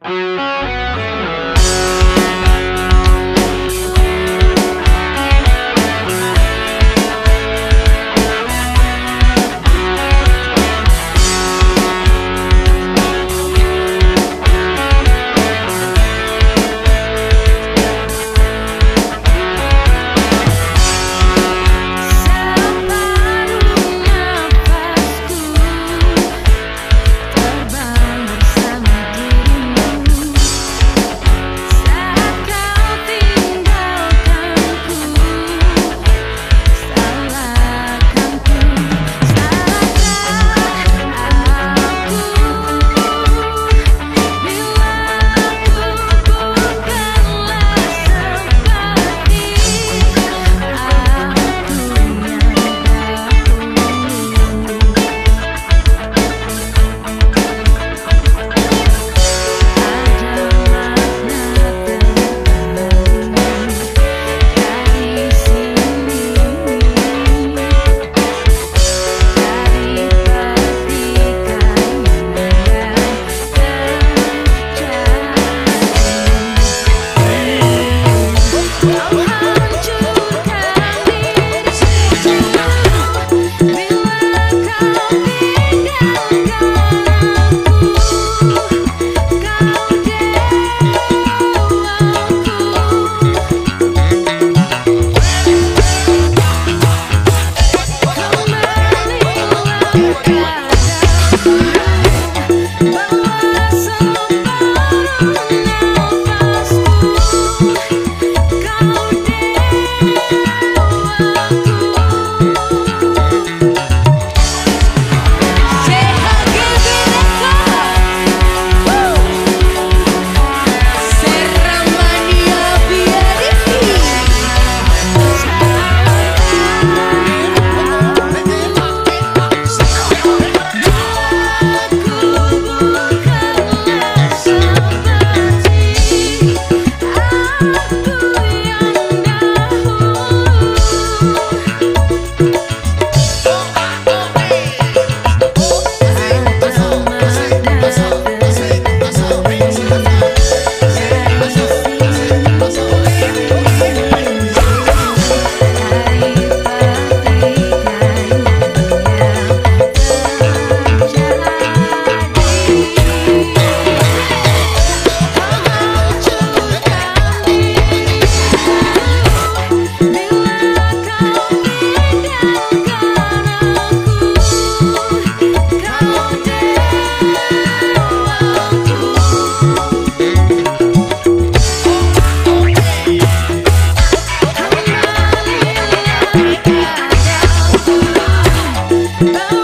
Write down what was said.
Bye. Bye.